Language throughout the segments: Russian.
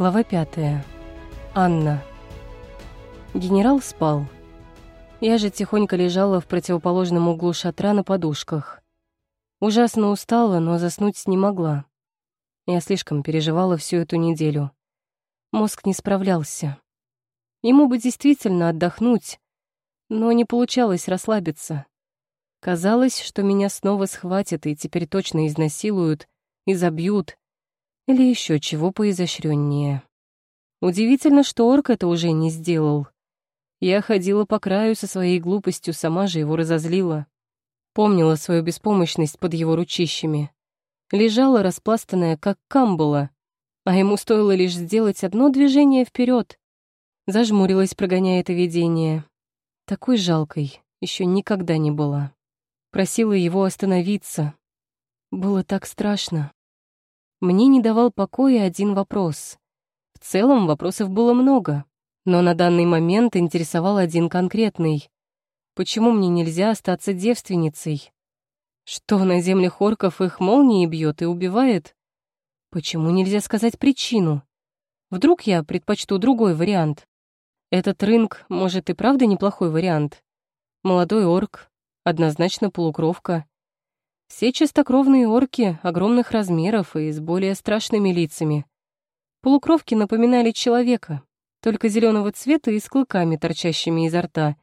Глава пятая. Анна. Генерал спал. Я же тихонько лежала в противоположном углу шатра на подушках. Ужасно устала, но заснуть не могла. Я слишком переживала всю эту неделю. Мозг не справлялся. Ему бы действительно отдохнуть, но не получалось расслабиться. Казалось, что меня снова схватят и теперь точно изнасилуют и забьют, или еще чего поизощреннее. Удивительно, что орк это уже не сделал. Я ходила по краю со своей глупостью, сама же его разозлила. Помнила свою беспомощность под его ручищами. Лежала распластанная, как камбала, а ему стоило лишь сделать одно движение вперед. Зажмурилась, прогоняя это видение. Такой жалкой еще никогда не была. Просила его остановиться. Было так страшно. Мне не давал покоя один вопрос. В целом вопросов было много, но на данный момент интересовал один конкретный. Почему мне нельзя остаться девственницей? Что, на землях орков их молнией бьет и убивает? Почему нельзя сказать причину? Вдруг я предпочту другой вариант? Этот рынок, может, и правда неплохой вариант. Молодой орк, однозначно полукровка. Все чистокровные орки огромных размеров и с более страшными лицами. Полукровки напоминали человека, только зеленого цвета и с клыками, торчащими изо рта.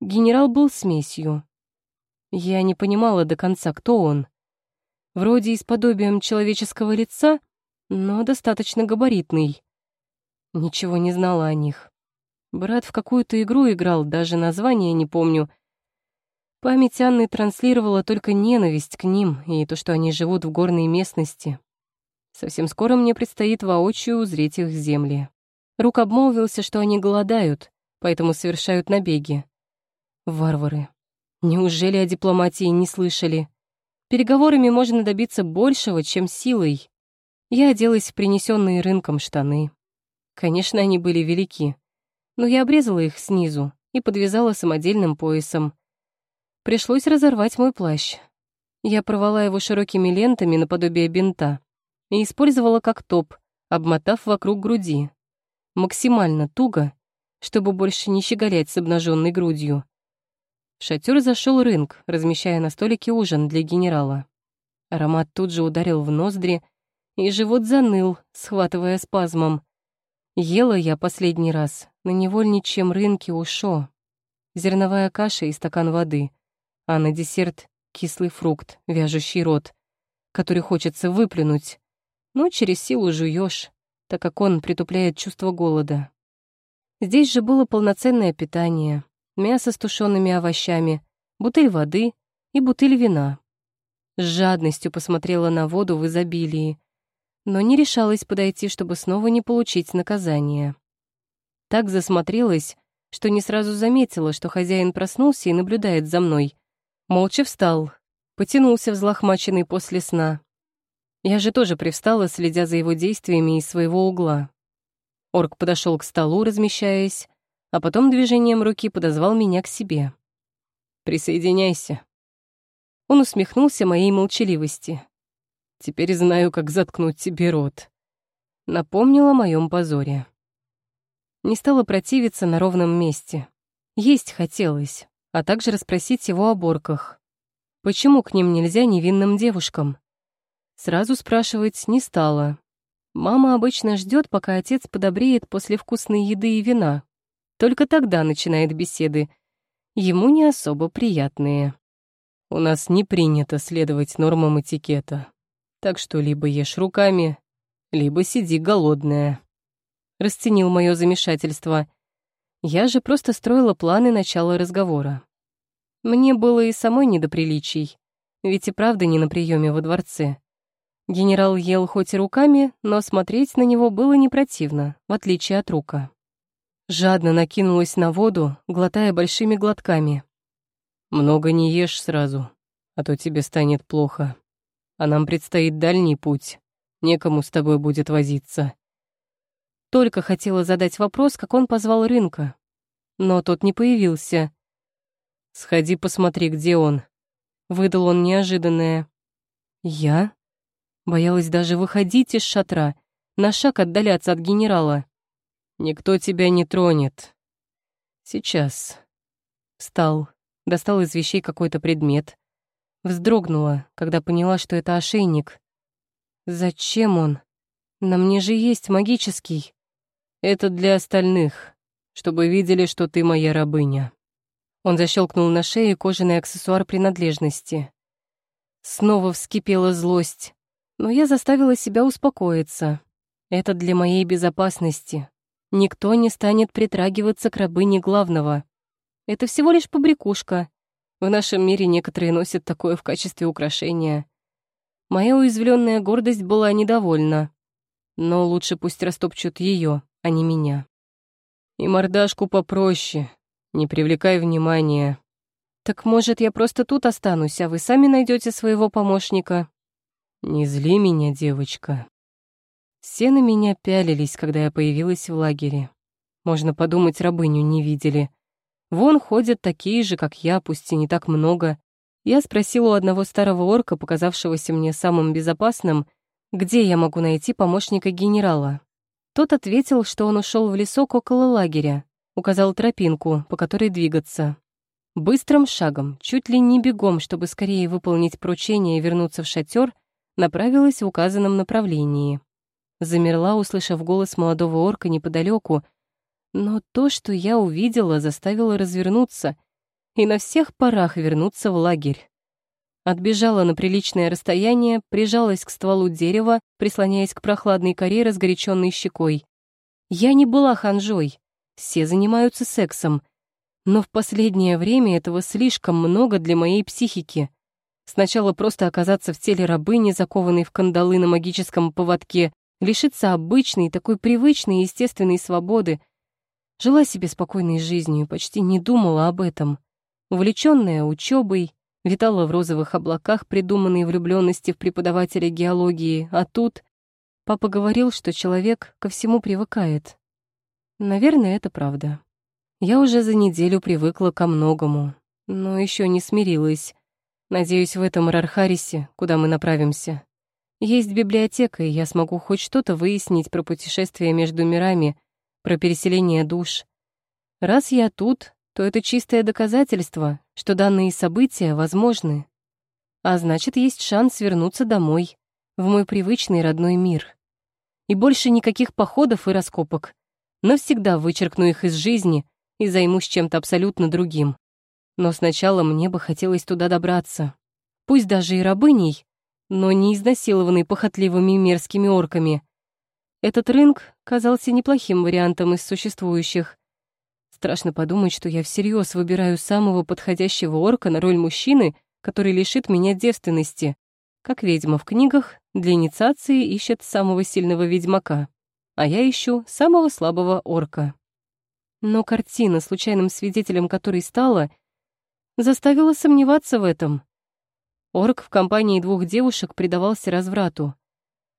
Генерал был смесью. Я не понимала до конца, кто он. Вроде и с подобием человеческого лица, но достаточно габаритный. Ничего не знала о них. Брат в какую-то игру играл, даже название не помню, Память Анны транслировала только ненависть к ним и то, что они живут в горной местности. Совсем скоро мне предстоит воочию узреть их земли. Рук обмолвился, что они голодают, поэтому совершают набеги. Варвары. Неужели о дипломатии не слышали? Переговорами можно добиться большего, чем силой. Я оделась в принесенные рынком штаны. Конечно, они были велики, но я обрезала их снизу и подвязала самодельным поясом, Пришлось разорвать мой плащ. Я порвала его широкими лентами наподобие бинта и использовала как топ, обмотав вокруг груди. Максимально туго, чтобы больше не щеголять с обнаженной грудью. В шатер зашел рынок, размещая на столике ужин для генерала. Аромат тут же ударил в ноздри, и живот заныл, схватывая спазмом. Ела я последний раз на невольничьем рынке Ушо. Зерновая каша и стакан воды а на десерт — кислый фрукт, вяжущий рот, который хочется выплюнуть, но через силу жуешь, так как он притупляет чувство голода. Здесь же было полноценное питание, мясо с тушеными овощами, бутыль воды и бутыль вина. С жадностью посмотрела на воду в изобилии, но не решалась подойти, чтобы снова не получить наказание. Так засмотрелась, что не сразу заметила, что хозяин проснулся и наблюдает за мной, Молча встал, потянулся взлохмаченный после сна. Я же тоже привстала, следя за его действиями из своего угла. Орк подошел к столу, размещаясь, а потом движением руки подозвал меня к себе. «Присоединяйся». Он усмехнулся моей молчаливости. «Теперь знаю, как заткнуть тебе рот». Напомнил о моем позоре. Не стала противиться на ровном месте. Есть хотелось а также расспросить его о борках. Почему к ним нельзя невинным девушкам? Сразу спрашивать не стала. Мама обычно ждет, пока отец подобреет после вкусной еды и вина. Только тогда начинает беседы. Ему не особо приятные. У нас не принято следовать нормам этикета. Так что либо ешь руками, либо сиди голодная. Расценил мое замешательство — я же просто строила планы начала разговора. Мне было и самой не до приличий, ведь и правда не на приеме во дворце. Генерал ел хоть и руками, но смотреть на него было не противно, в отличие от рука. Жадно накинулась на воду, глотая большими глотками. «Много не ешь сразу, а то тебе станет плохо. А нам предстоит дальний путь, некому с тобой будет возиться. Только хотела задать вопрос, как он позвал рынка. Но тот не появился. «Сходи, посмотри, где он». Выдал он неожиданное. «Я?» Боялась даже выходить из шатра, на шаг отдаляться от генерала. «Никто тебя не тронет. Сейчас». Встал, достал из вещей какой-то предмет. Вздрогнула, когда поняла, что это ошейник. «Зачем он? На мне же есть магический». «Это для остальных, чтобы видели, что ты моя рабыня». Он защелкнул на шее кожаный аксессуар принадлежности. Снова вскипела злость, но я заставила себя успокоиться. Это для моей безопасности. Никто не станет притрагиваться к рабыне главного. Это всего лишь побрякушка. В нашем мире некоторые носят такое в качестве украшения. Моя уязвленная гордость была недовольна. Но лучше пусть растопчут ее, а не меня. И мордашку попроще, не привлекай внимания. Так может, я просто тут останусь, а вы сами найдете своего помощника? Не зли меня, девочка. Все на меня пялились, когда я появилась в лагере. Можно подумать, рабыню не видели. Вон ходят такие же, как я, пусть и не так много. Я спросила у одного старого орка, показавшегося мне самым безопасным, где я могу найти помощника генерала. Тот ответил, что он ушел в лесок около лагеря, указал тропинку, по которой двигаться. Быстрым шагом, чуть ли не бегом, чтобы скорее выполнить поручение и вернуться в шатер, направилась в указанном направлении. Замерла, услышав голос молодого орка неподалеку, но то, что я увидела, заставило развернуться и на всех парах вернуться в лагерь. Отбежала на приличное расстояние, прижалась к стволу дерева, прислоняясь к прохладной коре разгоряченной щекой. Я не была ханжой, все занимаются сексом, но в последнее время этого слишком много для моей психики. Сначала просто оказаться в теле рабыни, закованной в кандалы на магическом поводке, лишиться обычной, такой привычной и естественной свободы. Жила себе спокойной жизнью, почти не думала об этом. Увлечённая учебой, витала в розовых облаках придуманной влюбленности в преподавателя геологии, а тут папа говорил, что человек ко всему привыкает. Наверное, это правда. Я уже за неделю привыкла ко многому, но еще не смирилась. Надеюсь, в этом Рархарисе, куда мы направимся, есть библиотека, и я смогу хоть что-то выяснить про путешествие между мирами, про переселение душ. Раз я тут, то это чистое доказательство, что данные события возможны. А значит, есть шанс вернуться домой, в мой привычный родной мир. И больше никаких походов и раскопок. Навсегда вычеркну их из жизни — и займусь чем-то абсолютно другим. Но сначала мне бы хотелось туда добраться. Пусть даже и рабыней, но не изнасилованной похотливыми мерзкими орками. Этот рынок казался неплохим вариантом из существующих. Страшно подумать, что я всерьез выбираю самого подходящего орка на роль мужчины, который лишит меня девственности. Как ведьма в книгах, для инициации ищет самого сильного ведьмака, а я ищу самого слабого орка. Но картина, случайным свидетелем которой стала, заставила сомневаться в этом. Орк в компании двух девушек предавался разврату.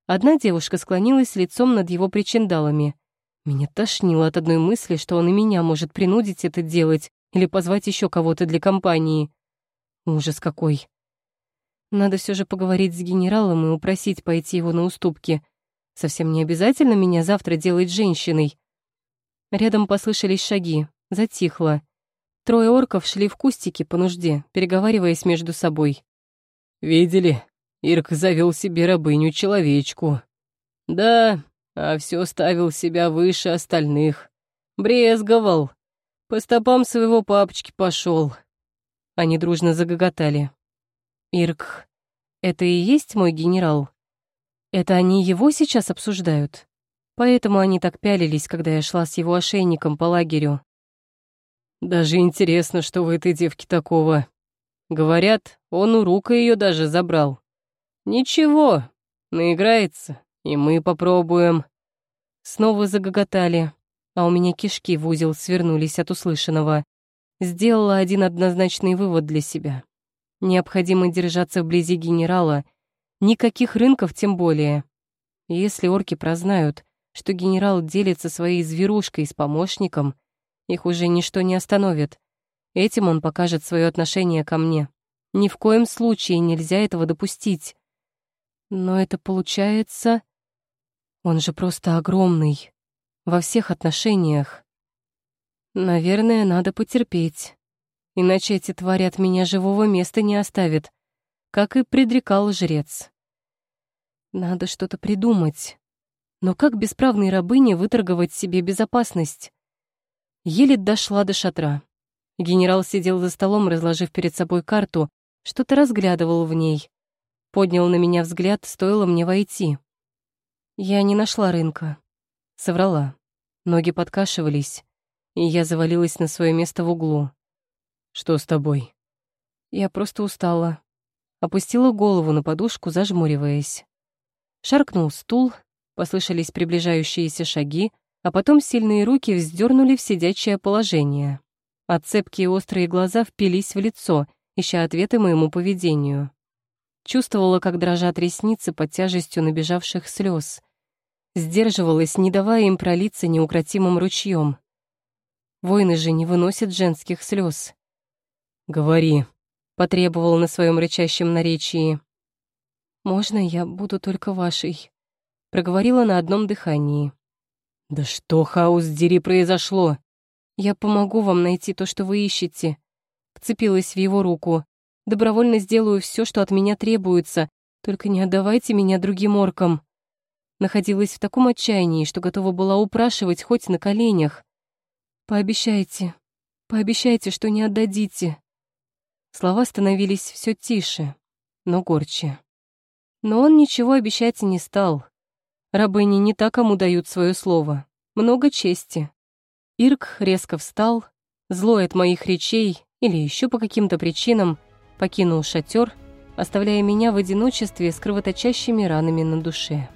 Одна девушка склонилась лицом над его причиндалами. Меня тошнило от одной мысли, что он и меня может принудить это делать или позвать еще кого-то для компании. Ужас какой. Надо все же поговорить с генералом и упросить пойти его на уступки. Совсем не обязательно меня завтра делать женщиной. Рядом послышались шаги, затихло. Трое орков шли в кустики по нужде, переговариваясь между собой. «Видели? Ирк завел себе рабыню-человечку. Да, а все ставил себя выше остальных. Брезговал. По стопам своего папочки пошел. Они дружно загоготали. «Ирк, это и есть мой генерал? Это они его сейчас обсуждают?» Поэтому они так пялились, когда я шла с его ошейником по лагерю. Даже интересно, что в этой девке такого. Говорят, он у рука ее даже забрал. Ничего, наиграется, и мы попробуем. Снова загоготали, а у меня кишки в узел свернулись от услышанного. Сделала один однозначный вывод для себя. Необходимо держаться вблизи генерала, никаких рынков тем более. Если орки прознают, что генерал делится своей зверушкой с помощником, их уже ничто не остановит. Этим он покажет свое отношение ко мне. Ни в коем случае нельзя этого допустить. Но это получается... Он же просто огромный. Во всех отношениях. Наверное, надо потерпеть. Иначе эти твари от меня живого места не оставят, как и предрекал жрец. Надо что-то придумать. Но как бесправной рабыне выторговать себе безопасность? Еле дошла до шатра. Генерал сидел за столом, разложив перед собой карту, что-то разглядывал в ней. Поднял на меня взгляд, стоило мне войти. Я не нашла рынка. Соврала. Ноги подкашивались, и я завалилась на свое место в углу. «Что с тобой?» Я просто устала. Опустила голову на подушку, зажмуриваясь. Шаркнул стул, послышались приближающиеся шаги, а потом сильные руки вздернули в сидячее положение. А цепкие острые глаза впились в лицо, ища ответы моему поведению. Чувствовала, как дрожат ресницы под тяжестью набежавших слез. Сдерживалась, не давая им пролиться неукротимым ручьем. Воины же не выносят женских слез. «Говори», — потребовал на своем рычащем наречии. «Можно я буду только вашей?» — проговорила на одном дыхании. «Да что, хаос, дери, произошло?» «Я помогу вам найти то, что вы ищете». Вцепилась в его руку. «Добровольно сделаю все, что от меня требуется, только не отдавайте меня другим оркам». Находилась в таком отчаянии, что готова была упрашивать хоть на коленях. «Пообещайте, пообещайте, что не отдадите». Слова становились все тише, но горче. Но он ничего обещать не стал. Рабыни не так кому дают свое слово. Много чести. Ирк резко встал, злой от моих речей или еще по каким-то причинам, покинул шатер, оставляя меня в одиночестве с кровоточащими ранами на душе.